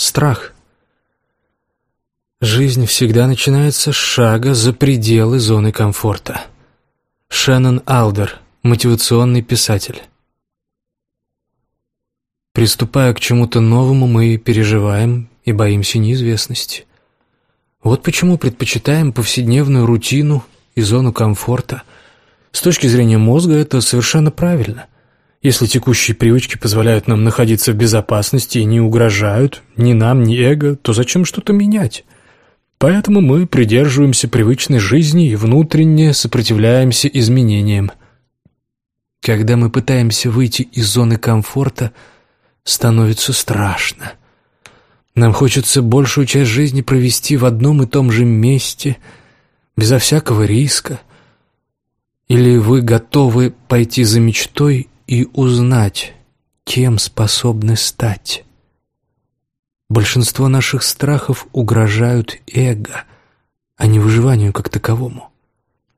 Страх. Жизнь всегда начинается с шага за пределы зоны комфорта. Шеннон Алдер, мотивационный писатель. Приступая к чему-то новому, мы переживаем и боимся неизвестности. Вот почему предпочитаем повседневную рутину и зону комфорта. С точки зрения мозга это совершенно правильно. Если текущие привычки позволяют нам находиться в безопасности и не угрожают ни нам, ни эго, то зачем что-то менять? Поэтому мы придерживаемся привычной жизни и внутренне сопротивляемся изменениям. Когда мы пытаемся выйти из зоны комфорта, становится страшно. Нам хочется большую часть жизни провести в одном и том же месте, безо всякого риска. Или вы готовы пойти за мечтой и узнать, кем способны стать? Большинство наших страхов угрожают эго, а не выживанию как таковому.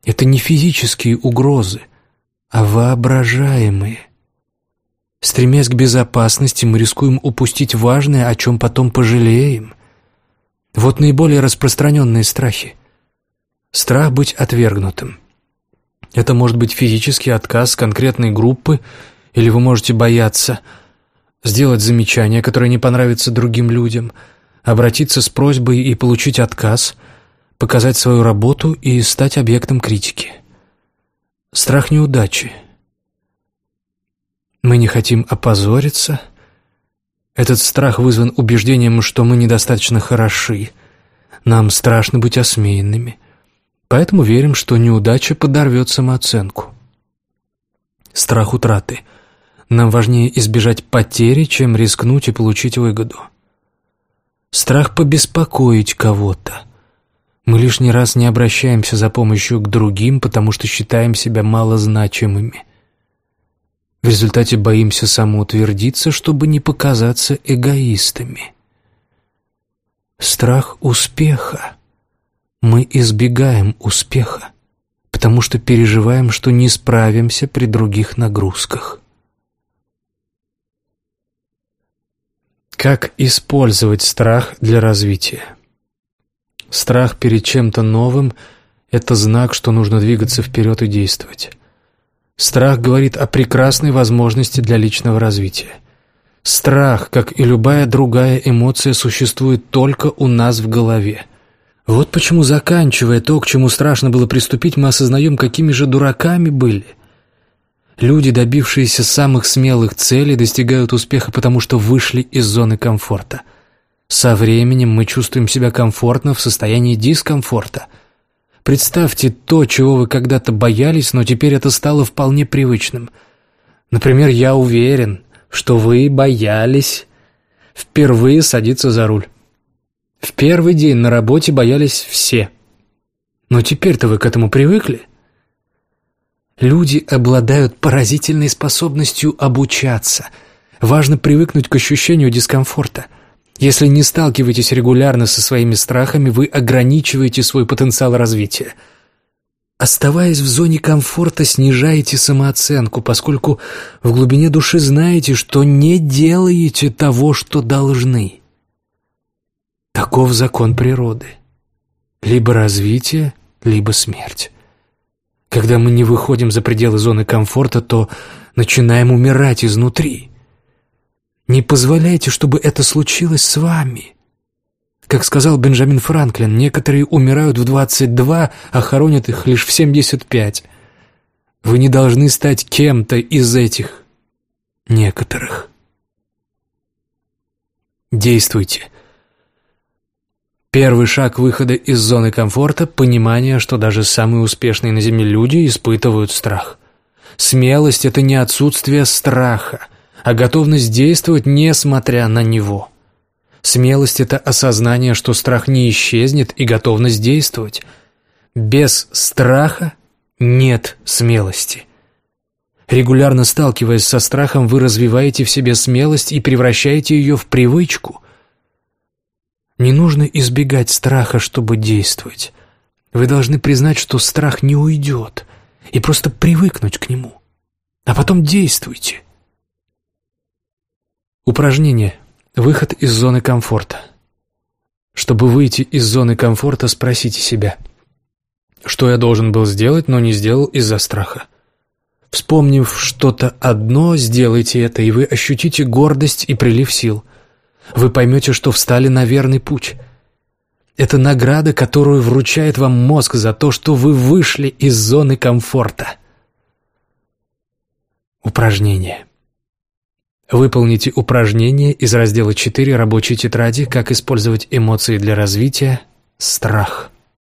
Это не физические угрозы, а воображаемые. Стремясь к безопасности, мы рискуем упустить важное, о чем потом пожалеем. Вот наиболее распространенные страхи. Страх быть отвергнутым. Это может быть физический отказ конкретной группы, или вы можете бояться – сделать замечание, которое не понравится другим людям, обратиться с просьбой и получить отказ, показать свою работу и стать объектом критики. Страх неудачи. Мы не хотим опозориться. Этот страх вызван убеждением, что мы недостаточно хороши. Нам страшно быть осмеянными. Поэтому верим, что неудача подорвет самооценку. Страх утраты – нам важнее избежать потери, чем рискнуть и получить выгоду. Страх побеспокоить кого-то. Мы лишний раз не обращаемся за помощью к другим, потому что считаем себя малозначимыми. В результате боимся самоутвердиться, чтобы не показаться эгоистами. Страх успеха. Мы избегаем успеха, потому что переживаем, что не справимся при других нагрузках. Как использовать страх для развития? Страх перед чем-то новым – это знак, что нужно двигаться вперед и действовать. Страх говорит о прекрасной возможности для личного развития. Страх, как и любая другая эмоция, существует только у нас в голове. Вот почему, заканчивая то, к чему страшно было приступить, мы осознаем, какими же дураками были – Люди, добившиеся самых смелых целей, достигают успеха, потому что вышли из зоны комфорта. Со временем мы чувствуем себя комфортно в состоянии дискомфорта. Представьте то, чего вы когда-то боялись, но теперь это стало вполне привычным. Например, я уверен, что вы боялись впервые садиться за руль. В первый день на работе боялись все. Но теперь-то вы к этому привыкли. Люди обладают поразительной способностью обучаться. Важно привыкнуть к ощущению дискомфорта. Если не сталкиваетесь регулярно со своими страхами, вы ограничиваете свой потенциал развития. Оставаясь в зоне комфорта, снижаете самооценку, поскольку в глубине души знаете, что не делаете того, что должны. Таков закон природы. Либо развитие, либо смерть. Когда мы не выходим за пределы зоны комфорта, то начинаем умирать изнутри. Не позволяйте, чтобы это случилось с вами. Как сказал Бенджамин Франклин, некоторые умирают в 22, а хоронят их лишь в 75. Вы не должны стать кем-то из этих некоторых. Действуйте. Первый шаг выхода из зоны комфорта – понимание, что даже самые успешные на Земле люди испытывают страх. Смелость – это не отсутствие страха, а готовность действовать, несмотря на него. Смелость – это осознание, что страх не исчезнет, и готовность действовать. Без страха нет смелости. Регулярно сталкиваясь со страхом, вы развиваете в себе смелость и превращаете ее в привычку. Не нужно избегать страха, чтобы действовать. Вы должны признать, что страх не уйдет, и просто привыкнуть к нему. А потом действуйте. Упражнение. Выход из зоны комфорта. Чтобы выйти из зоны комфорта, спросите себя, что я должен был сделать, но не сделал из-за страха. Вспомнив что-то одно, сделайте это, и вы ощутите гордость и прилив сил. Вы поймете, что встали на верный путь. Это награда, которую вручает вам мозг за то, что вы вышли из зоны комфорта. Упражнение. Выполните упражнение из раздела 4 рабочей тетради «Как использовать эмоции для развития. Страх».